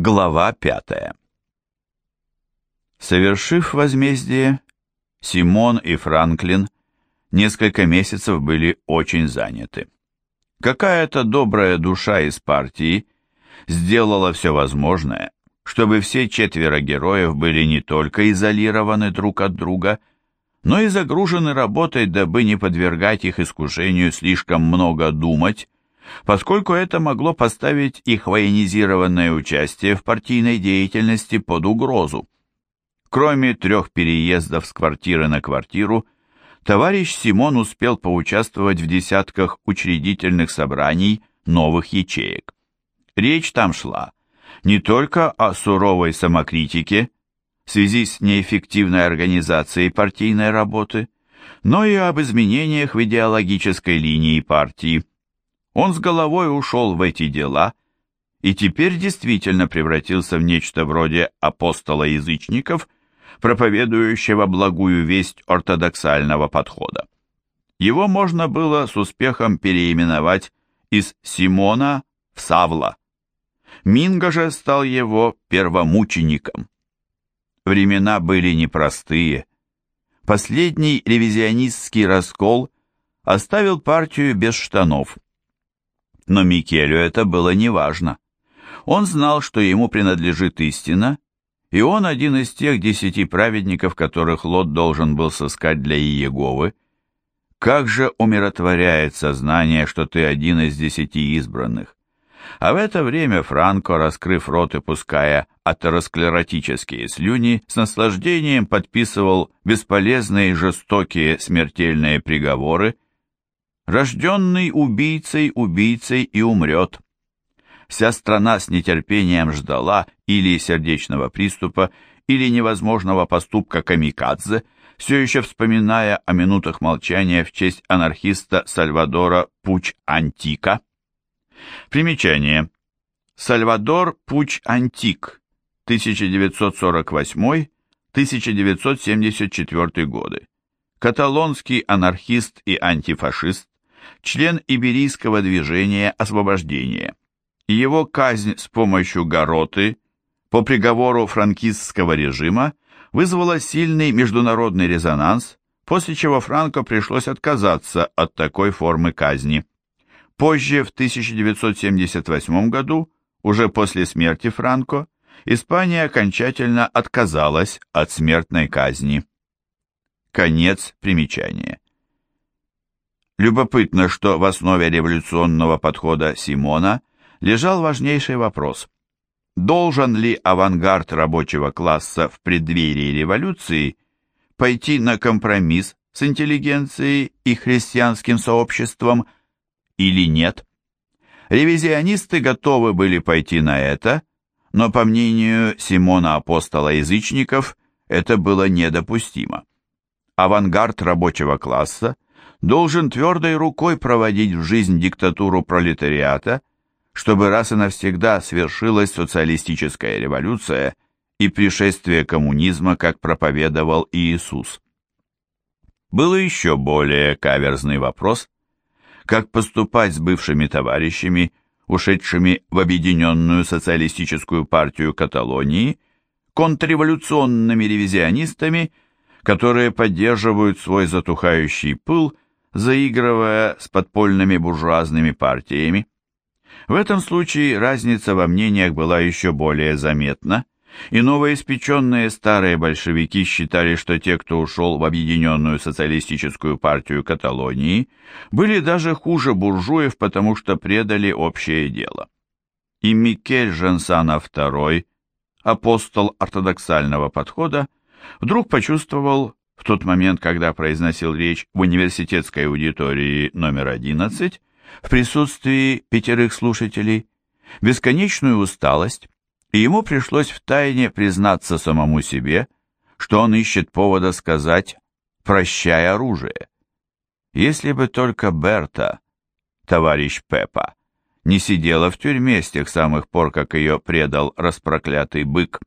Глава пятая Совершив возмездие, Симон и Франклин несколько месяцев были очень заняты. Какая-то добрая душа из партии сделала все возможное, чтобы все четверо героев были не только изолированы друг от друга, но и загружены работой, дабы не подвергать их искушению слишком много думать, поскольку это могло поставить их военизированное участие в партийной деятельности под угрозу. Кроме трех переездов с квартиры на квартиру, товарищ Симон успел поучаствовать в десятках учредительных собраний новых ячеек. Речь там шла не только о суровой самокритике в связи с неэффективной организацией партийной работы, но и об изменениях в идеологической линии партии. Он с головой ушел в эти дела и теперь действительно превратился в нечто вроде апостола язычников – проповедующего благую весть ортодоксального подхода. Его можно было с успехом переименовать из Симона в Савла. Минга же стал его первомучеником. Времена были непростые. Последний ревизионистский раскол оставил партию без штанов. Но Микелю это было неважно. Он знал, что ему принадлежит истина, и он один из тех десяти праведников, которых Лот должен был сыскать для Иеговы. Как же умиротворяет сознание, что ты один из десяти избранных. А в это время Франко, раскрыв рот и пуская атеросклеротические слюни, с наслаждением подписывал бесполезные жестокие смертельные приговоры. Рожденный убийцей убийцей и умрет. Вся страна с нетерпением ждала или сердечного приступа, или невозможного поступка камикадзе, все еще вспоминая о минутах молчания в честь анархиста Сальвадора Пуч-Антика. Примечание. Сальвадор Пуч-Антик, 1948-1974 годы. Каталонский анархист и антифашист, член Иберийского движения освобождения его казнь с помощью гороты по приговору франкистского режима вызвала сильный международный резонанс, после чего Франко пришлось отказаться от такой формы казни. Позже, в 1978 году, уже после смерти Франко, Испания окончательно отказалась от смертной казни. Конец примечания. Любопытно, что в основе революционного подхода Симона лежал важнейший вопрос. Должен ли авангард рабочего класса в преддверии революции пойти на компромисс с интеллигенцией и христианским сообществом или нет? Ревизионисты готовы были пойти на это, но, по мнению Симона Апостола Язычников, это было недопустимо. Авангард рабочего класса должен твердой рукой проводить в жизнь диктатуру пролетариата чтобы раз и навсегда свершилась социалистическая революция и пришествие коммунизма, как проповедовал Иисус. Был еще более каверзный вопрос, как поступать с бывшими товарищами, ушедшими в Объединенную социалистическую партию Каталонии, контрреволюционными ревизионистами, которые поддерживают свой затухающий пыл, заигрывая с подпольными буржуазными партиями. В этом случае разница во мнениях была еще более заметна, и новоиспеченные старые большевики считали, что те, кто ушел в Объединенную социалистическую партию Каталонии, были даже хуже буржуев, потому что предали общее дело. И Микель Жансана II, апостол ортодоксального подхода, вдруг почувствовал в тот момент, когда произносил речь в университетской аудитории номер 11, в присутствии пятерых слушателей бесконечную усталость, и ему пришлось втайне признаться самому себе, что он ищет повода сказать «прощай оружие». Если бы только Берта, товарищ Пеппа, не сидела в тюрьме с тех самых пор, как ее предал распроклятый бык.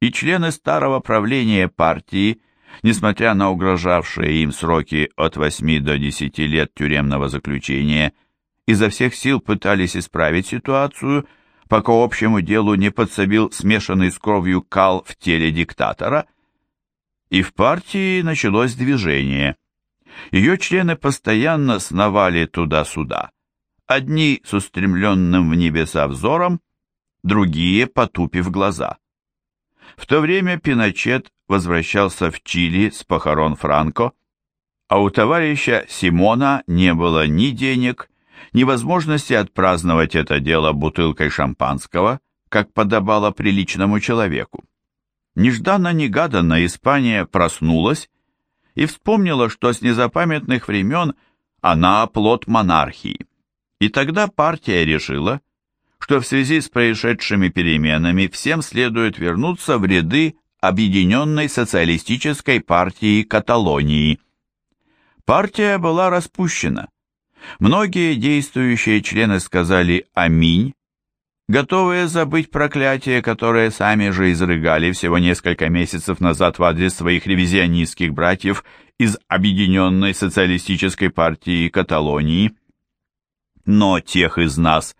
И члены старого правления партии несмотря на угрожавшие им сроки от 8 до 10 лет тюремного заключения, изо всех сил пытались исправить ситуацию, пока общему делу не подсобил смешанный с кровью кал в теле диктатора, и в партии началось движение. Ее члены постоянно сновали туда-сюда, одни с устремленным в небеса взором, другие потупив глаза. В то время Пиночет возвращался в Чили с похорон Франко, а у товарища Симона не было ни денег, ни возможности отпраздновать это дело бутылкой шампанского, как подобало приличному человеку. Нежданно-негаданно Испания проснулась и вспомнила, что с незапамятных времен она плод монархии. И тогда партия решила, что в связи с происшедшими переменами всем следует вернуться в ряды Объединенной социалистической партии Каталонии. Партия была распущена. Многие действующие члены сказали «Аминь», готовые забыть проклятие, которое сами же изрыгали всего несколько месяцев назад в адрес своих ревизионистских братьев из Объединенной социалистической партии Каталонии. Но тех из нас,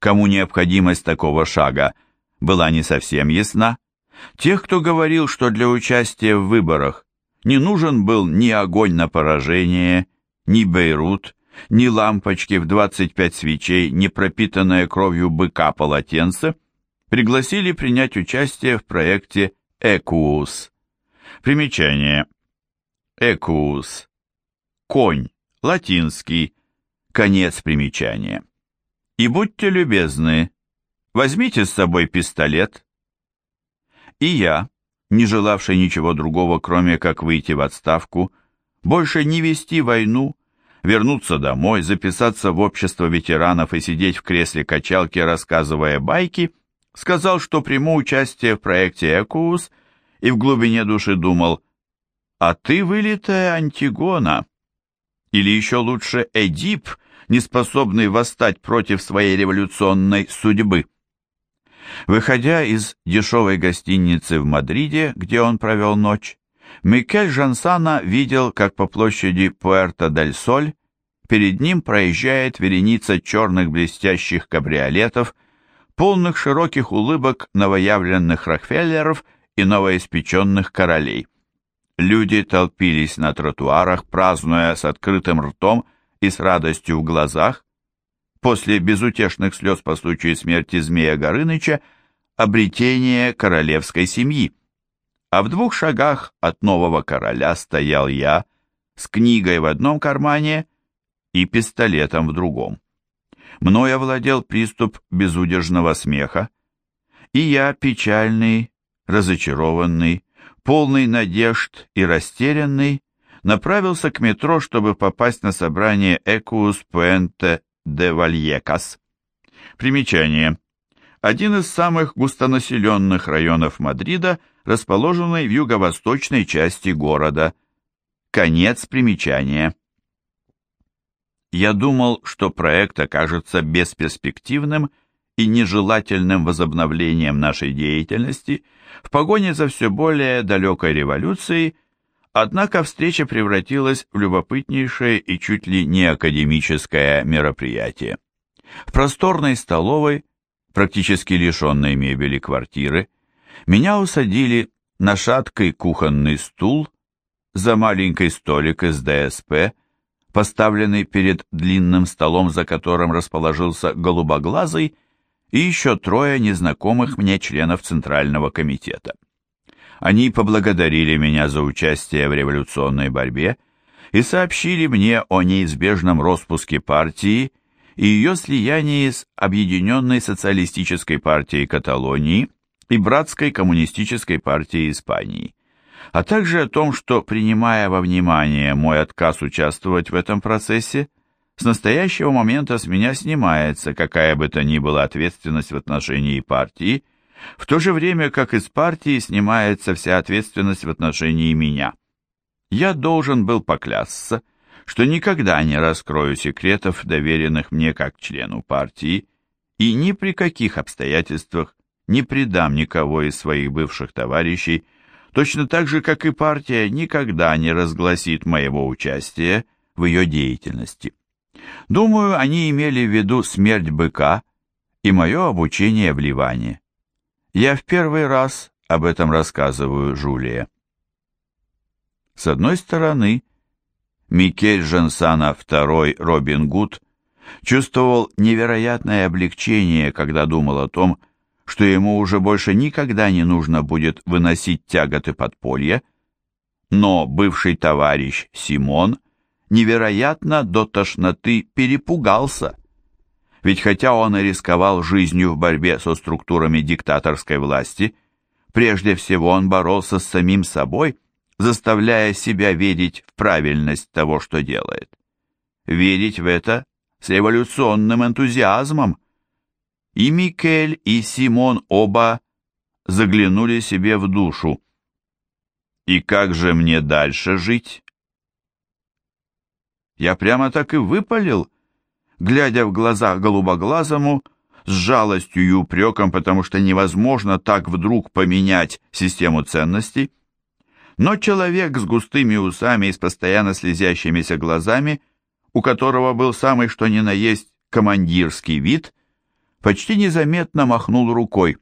кому необходимость такого шага была не совсем ясна, тех, кто говорил, что для участия в выборах не нужен был ни огонь на поражение, ни Бейрут, ни лампочки в 25 свечей, ни пропитанное кровью быка полотенце, пригласили принять участие в проекте «Экуус». Примечание. «Экуус». Конь. Латинский. Конец примечания. И будьте любезны, возьмите с собой пистолет. И я, не желавший ничего другого, кроме как выйти в отставку, больше не вести войну, вернуться домой, записаться в общество ветеранов и сидеть в кресле качалки, рассказывая байки, сказал, что приму участие в проекте «Экуус» и в глубине души думал, «А ты вылитая Антигона!» Или еще лучше Эдип, не способный восстать против своей революционной судьбы. Выходя из дешевой гостиницы в Мадриде, где он провел ночь, Микель Жансана видел, как по площади Пуэрто-дель-Соль перед ним проезжает вереница черных блестящих кабриолетов, полных широких улыбок новоявленных Рокфеллеров и новоиспеченных королей. Люди толпились на тротуарах, празднуя с открытым ртом и с радостью в глазах, после безутешных слез по случаю смерти Змея Горыныча, обретение королевской семьи. А в двух шагах от нового короля стоял я с книгой в одном кармане и пистолетом в другом. Мною овладел приступ безудержного смеха, и я, печальный, разочарованный, полный надежд и растерянный, направился к метро, чтобы попасть на собрание Экус Пуэнте де Вальекас. Примечание. Один из самых густонаселенных районов Мадрида, расположенный в юго-восточной части города. Конец примечания. Я думал, что проект окажется бесперспективным и нежелательным возобновлением нашей деятельности в погоне за все более далекой революцией, однако встреча превратилась в любопытнейшее и чуть ли не академическое мероприятие. В просторной столовой, практически лишенной мебели квартиры, меня усадили на шаткий кухонный стул за маленький столик из ДСП, поставленный перед длинным столом, за которым расположился голубоглазый и еще трое незнакомых мне членов Центрального комитета. Они поблагодарили меня за участие в революционной борьбе и сообщили мне о неизбежном распуске партии и ее слиянии с Объединенной социалистической партией Каталонии и Братской коммунистической партией Испании а также о том, что, принимая во внимание мой отказ участвовать в этом процессе, с настоящего момента с меня снимается какая бы то ни была ответственность в отношении партии, в то же время как из партии снимается вся ответственность в отношении меня. Я должен был поклясться, что никогда не раскрою секретов, доверенных мне как члену партии, и ни при каких обстоятельствах не предам никого из своих бывших товарищей, точно так же, как и партия никогда не разгласит моего участия в ее деятельности. Думаю, они имели в виду смерть быка и мое обучение в Ливане. Я в первый раз об этом рассказываю Жулия. С одной стороны, Микель Жансана II Робин Гуд чувствовал невероятное облегчение, когда думал о том, что ему уже больше никогда не нужно будет выносить тяготы подполья, но бывший товарищ Симон невероятно до тошноты перепугался. Ведь хотя он и рисковал жизнью в борьбе со структурами диктаторской власти, прежде всего он боролся с самим собой, заставляя себя верить в правильность того, что делает. Верить в это с революционным энтузиазмом. И Микель, и Симон оба заглянули себе в душу. И как же мне дальше жить? Я прямо так и выпалил, глядя в глаза голубоглазому, с жалостью и упреком, потому что невозможно так вдруг поменять систему ценностей. Но человек с густыми усами и с постоянно слезящимися глазами, у которого был самый что ни на есть командирский вид, почти незаметно махнул рукой.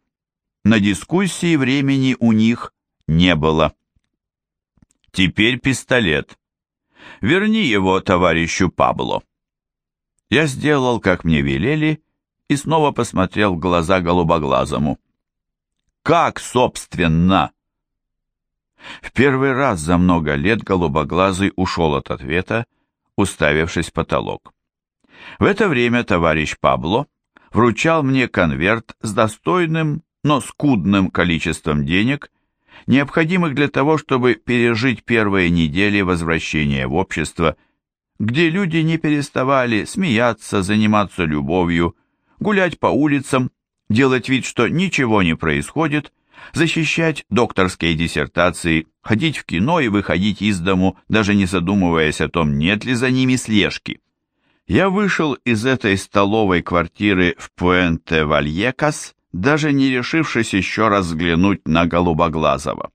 На дискуссии времени у них не было. Теперь пистолет. Верни его товарищу Пабло. Я сделал, как мне велели, и снова посмотрел в глаза голубоглазому. Как, собственно? В первый раз за много лет голубоглазый ушел от ответа, уставившись в потолок. В это время товарищ Пабло вручал мне конверт с достойным, но скудным количеством денег, необходимых для того, чтобы пережить первые недели возвращения в общество, где люди не переставали смеяться, заниматься любовью, гулять по улицам, делать вид, что ничего не происходит, защищать докторские диссертации, ходить в кино и выходить из дому, даже не задумываясь о том, нет ли за ними слежки. Я вышел из этой столовой квартиры в Пуэнте-Вальекас, даже не решившись еще раз взглянуть на Голубоглазого.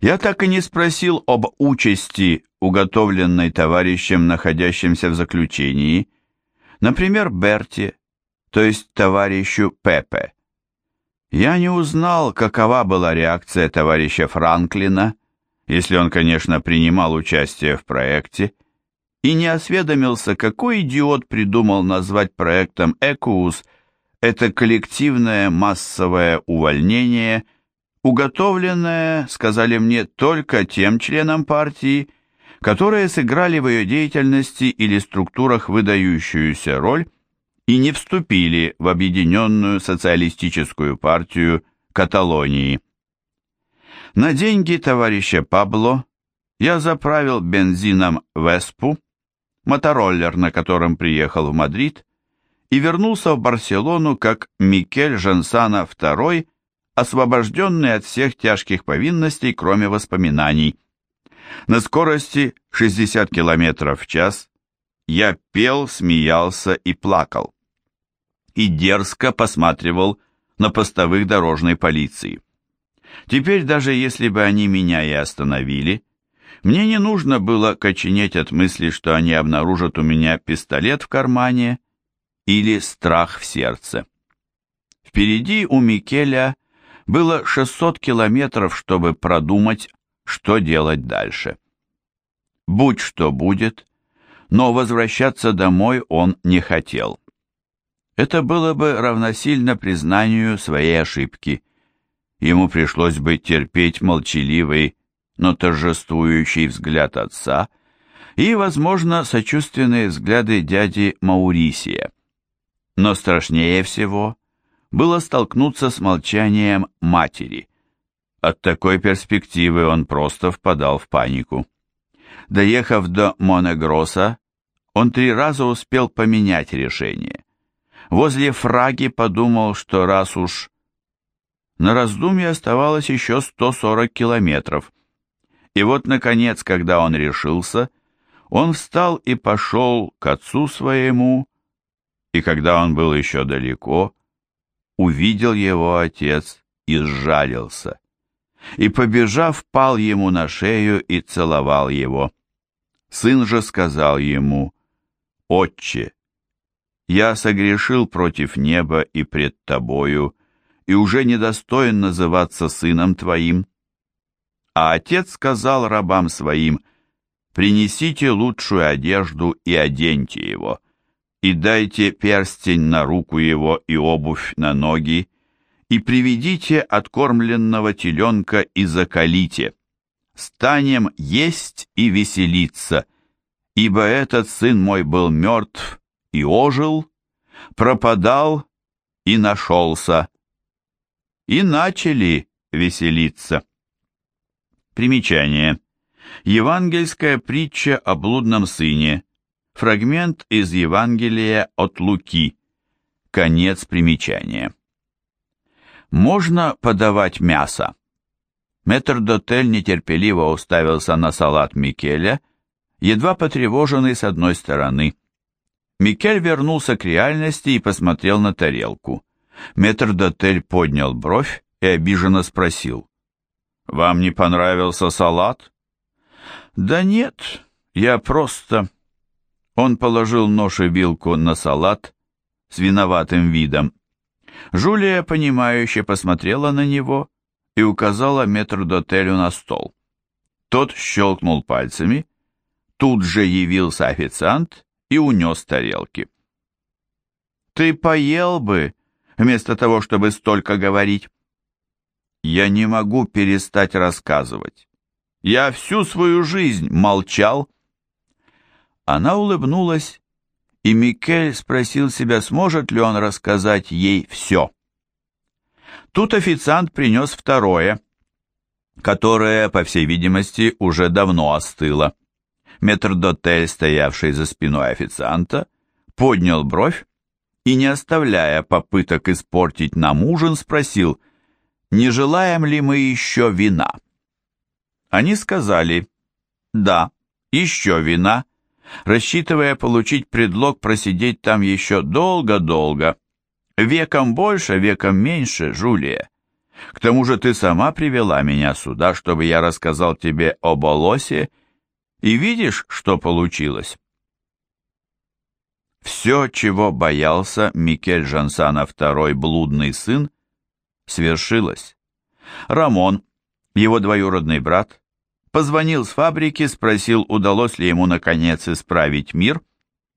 Я так и не спросил об участи, уготовленной товарищем, находящимся в заключении, например, Берти, то есть товарищу Пепе. Я не узнал, какова была реакция товарища Франклина, если он, конечно, принимал участие в проекте, и не осведомился, какой идиот придумал назвать проектом «Экуус» это коллективное массовое увольнение, уготовленное, сказали мне, только тем членам партии, которые сыграли в ее деятельности или структурах выдающуюся роль, и не вступили в объединенную социалистическую партию Каталонии. На деньги товарища Пабло я заправил бензином Веспу, мотороллер, на котором приехал в Мадрид, и вернулся в Барселону как Микель Жансана II, освобожденный от всех тяжких повинностей, кроме воспоминаний. На скорости 60 км в час я пел, смеялся и плакал и дерзко посматривал на постовых дорожной полиции. Теперь даже если бы они меня и остановили, мне не нужно было коченеть от мысли, что они обнаружат у меня пистолет в кармане или страх в сердце. Впереди у Микеля было 600 километров, чтобы продумать, что делать дальше. Будь что будет, но возвращаться домой он не хотел. Это было бы равносильно признанию своей ошибки. Ему пришлось бы терпеть молчаливый, но торжествующий взгляд отца и, возможно, сочувственные взгляды дяди Маурисия. Но страшнее всего было столкнуться с молчанием матери. От такой перспективы он просто впадал в панику. Доехав до Монегроса, он три раза успел поменять решение. Возле фраги подумал, что раз уж... На раздумье оставалось еще 140 километров. И вот, наконец, когда он решился, он встал и пошел к отцу своему, и когда он был еще далеко, увидел его отец и сжалился. И, побежав, пал ему на шею и целовал его. Сын же сказал ему, «Отче, Я согрешил против неба и пред тобою, и уже недостоин называться сыном твоим. А отец сказал рабам своим, принесите лучшую одежду и оденьте его, и дайте перстень на руку его и обувь на ноги, и приведите откормленного теленка и закалите. Станем есть и веселиться, ибо этот сын мой был мертв и ожил, пропадал и нашелся. И начали веселиться. Примечание. Евангельская притча о блудном сыне. Фрагмент из Евангелия от Луки. Конец примечания. Можно подавать мясо. Метрдотель нетерпеливо уставился на салат Микеля, едва потревоженный с одной стороны. Микель вернулся к реальности и посмотрел на тарелку. Метрдотель поднял бровь и обиженно спросил. «Вам не понравился салат?» «Да нет, я просто...» Он положил нож и вилку на салат с виноватым видом. Жулия, понимающе посмотрела на него и указала метрдотелю на стол. Тот щелкнул пальцами, тут же явился официант и унес тарелки. «Ты поел бы, вместо того, чтобы столько говорить». «Я не могу перестать рассказывать. Я всю свою жизнь молчал». Она улыбнулась и Микель спросил себя, сможет ли он рассказать ей все. Тут официант принес второе, которое, по всей видимости, уже давно остыло. Метрдотель, стоявший за спиной официанта, поднял бровь и, не оставляя попыток испортить нам ужин, спросил, не желаем ли мы еще вина. Они сказали, да, еще вина, рассчитывая получить предлог просидеть там еще долго-долго. Веком больше, веком меньше, Жулия. К тому же ты сама привела меня сюда, чтобы я рассказал тебе об Олосе, и видишь, что получилось. Все, чего боялся Микель Жансана II, блудный сын, свершилось. Рамон, его двоюродный брат, позвонил с фабрики, спросил, удалось ли ему наконец исправить мир,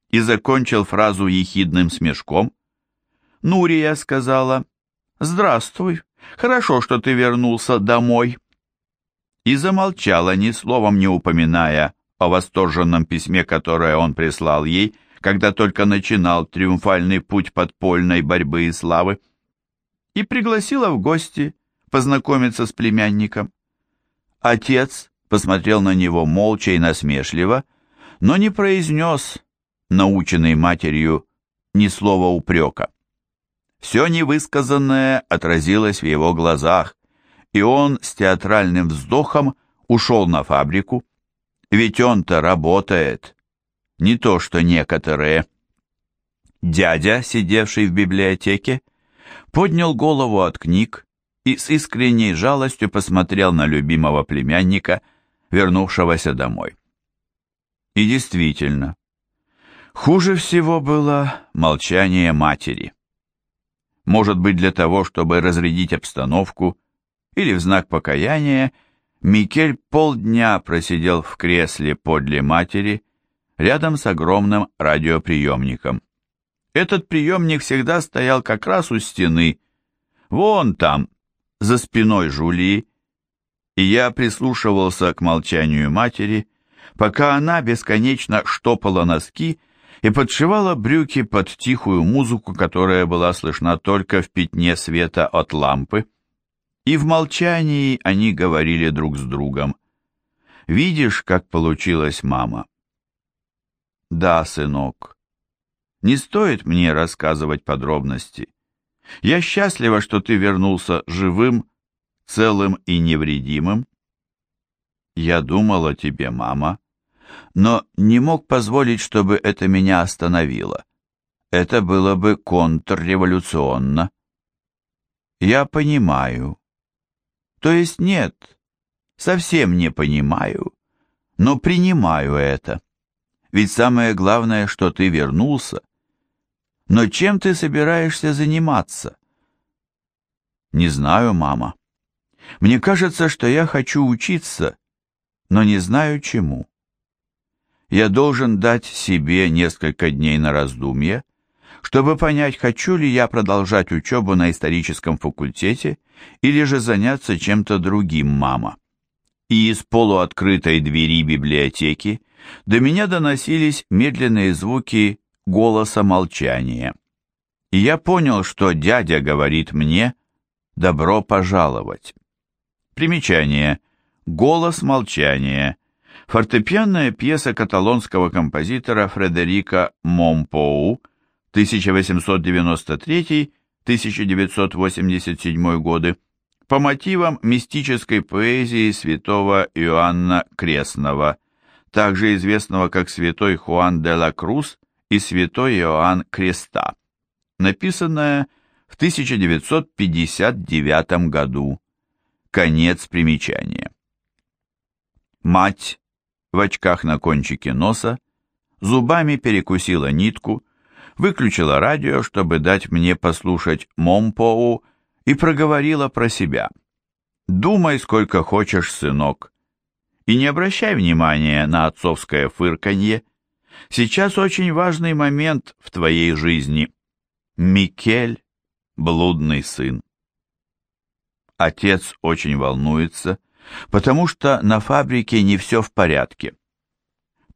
и закончил фразу ехидным смешком. Нурия сказала «Здравствуй, хорошо, что ты вернулся домой». И замолчала, ни словом не упоминая о восторженном письме, которое он прислал ей, когда только начинал триумфальный путь подпольной борьбы и славы, и пригласила в гости познакомиться с племянником. Отец посмотрел на него молча и насмешливо, но не произнес, наученный матерью, ни слова упрека. Все невысказанное отразилось в его глазах, и он с театральным вздохом ушел на фабрику. Ведь он-то работает, не то что некоторые. Дядя, сидевший в библиотеке, поднял голову от книг и с искренней жалостью посмотрел на любимого племянника, вернувшегося домой. И действительно, хуже всего было молчание матери. Может быть, для того, чтобы разрядить обстановку, или в знак покаяния, Микель полдня просидел в кресле подле матери, рядом с огромным радиоприемником. Этот приемник всегда стоял как раз у стены, вон там, за спиной Жулии, и я прислушивался к молчанию матери, пока она бесконечно штопала носки и подшивала брюки под тихую музыку, которая была слышна только в пятне света от лампы. И в молчании они говорили друг с другом. «Видишь, как получилась мама?» «Да, сынок. Не стоит мне рассказывать подробности. Я счастлива, что ты вернулся живым целым и невредимым? Я думал о тебе, мама, но не мог позволить, чтобы это меня остановило. Это было бы контрреволюционно. Я понимаю. То есть нет, совсем не понимаю, но принимаю это. Ведь самое главное, что ты вернулся. Но чем ты собираешься заниматься? Не знаю, мама. Мне кажется, что я хочу учиться, но не знаю чему. Я должен дать себе несколько дней на раздумье, чтобы понять, хочу ли я продолжать учебу на историческом факультете или же заняться чем-то другим, мама. И из полуоткрытой двери библиотеки до меня доносились медленные звуки голоса молчания. И я понял, что дядя говорит мне «добро пожаловать». Примечание. Голос молчания. Фортепианная пьеса каталонского композитора Фредерика Момпоу 1893-1987 годы по мотивам мистической поэзии святого Иоанна Крестного, также известного как святой Хуан де ла Круз и святой Иоанн Креста, написанная в 1959 году. Конец примечания. Мать в очках на кончике носа зубами перекусила нитку, выключила радио, чтобы дать мне послушать Момпоу, и проговорила про себя. «Думай, сколько хочешь, сынок, и не обращай внимания на отцовское фырканье. Сейчас очень важный момент в твоей жизни. Микель — блудный сын. Отец очень волнуется, потому что на фабрике не все в порядке.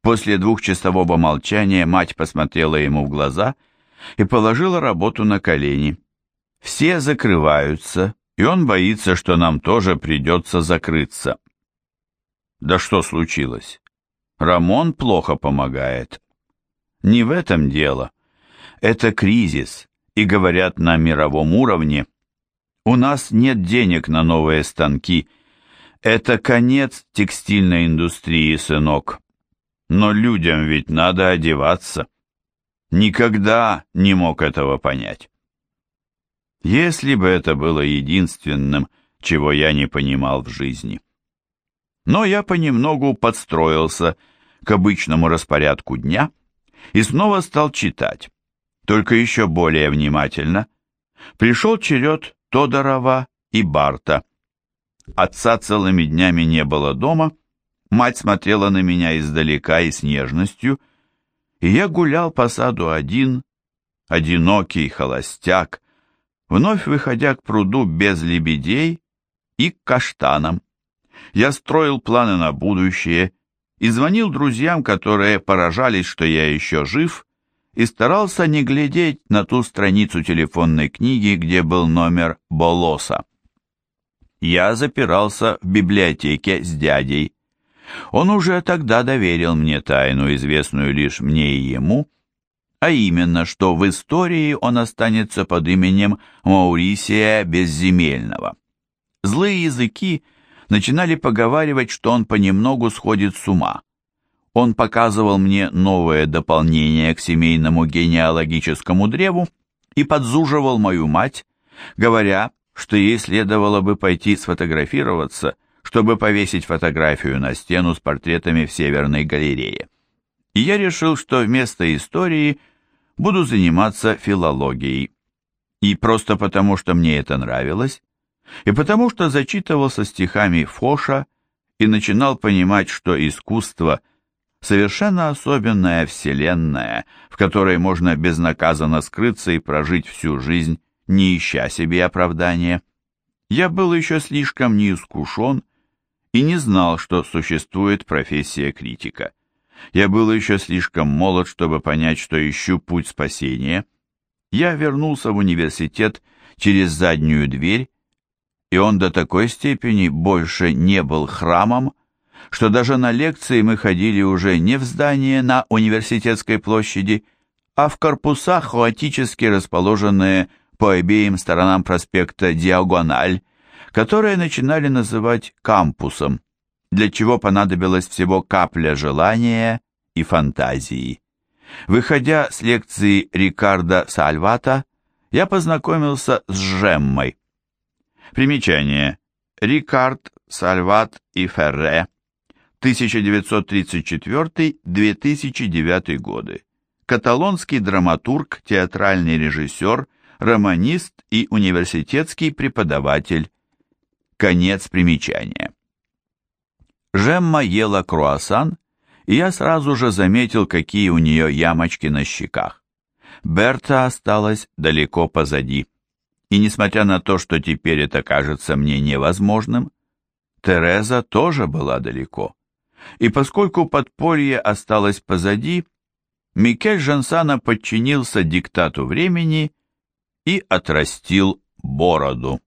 После двухчасового молчания мать посмотрела ему в глаза и положила работу на колени. Все закрываются, и он боится, что нам тоже придется закрыться. Да что случилось? Рамон плохо помогает. Не в этом дело. Это кризис, и говорят на мировом уровне. У нас нет денег на новые станки. Это конец текстильной индустрии, сынок. Но людям ведь надо одеваться. Никогда не мог этого понять. Если бы это было единственным, чего я не понимал в жизни. Но я понемногу подстроился к обычному распорядку дня и снова стал читать, только еще более внимательно. Пришел черед Тодорова и Барта. Отца целыми днями не было дома, Мать смотрела на меня издалека и с нежностью, и я гулял по саду один, одинокий холостяк, вновь выходя к пруду без лебедей и к каштанам. Я строил планы на будущее и звонил друзьям, которые поражались, что я еще жив, и старался не глядеть на ту страницу телефонной книги, где был номер Болоса. Я запирался в библиотеке с дядей. Он уже тогда доверил мне тайну, известную лишь мне и ему, а именно, что в истории он останется под именем Маурисия Безземельного. Злые языки начинали поговаривать, что он понемногу сходит с ума. Он показывал мне новое дополнение к семейному генеалогическому древу и подзуживал мою мать, говоря, что ей следовало бы пойти сфотографироваться – чтобы повесить фотографию на стену с портретами в Северной галерее. И я решил, что вместо истории буду заниматься филологией. И просто потому, что мне это нравилось, и потому что зачитывался стихами Фоша и начинал понимать, что искусство — совершенно особенная вселенная, в которой можно безнаказанно скрыться и прожить всю жизнь, не ища себе оправдания. Я был еще слишком неискушен и не знал, что существует профессия критика. Я был еще слишком молод, чтобы понять, что ищу путь спасения. Я вернулся в университет через заднюю дверь, и он до такой степени больше не был храмом, что даже на лекции мы ходили уже не в здание на университетской площади, а в корпуса, хаотически расположенные по обеим сторонам проспекта Диагональ, которые начинали называть кампусом, для чего понадобилось всего капля желания и фантазии. Выходя с лекции Рикардо Сальвата, я познакомился с Жеммой. Примечание. Рикард, Сальват и Ферре. 1934-2009 годы. каталонский драматург, театральный режиссер, романист и университетский преподаватель. Конец примечания. Жемма ела круассан, и я сразу же заметил, какие у нее ямочки на щеках. Берта осталась далеко позади. И несмотря на то, что теперь это кажется мне невозможным, Тереза тоже была далеко. И поскольку подполье осталось позади, Микель Жансана подчинился диктату времени и отрастил бороду.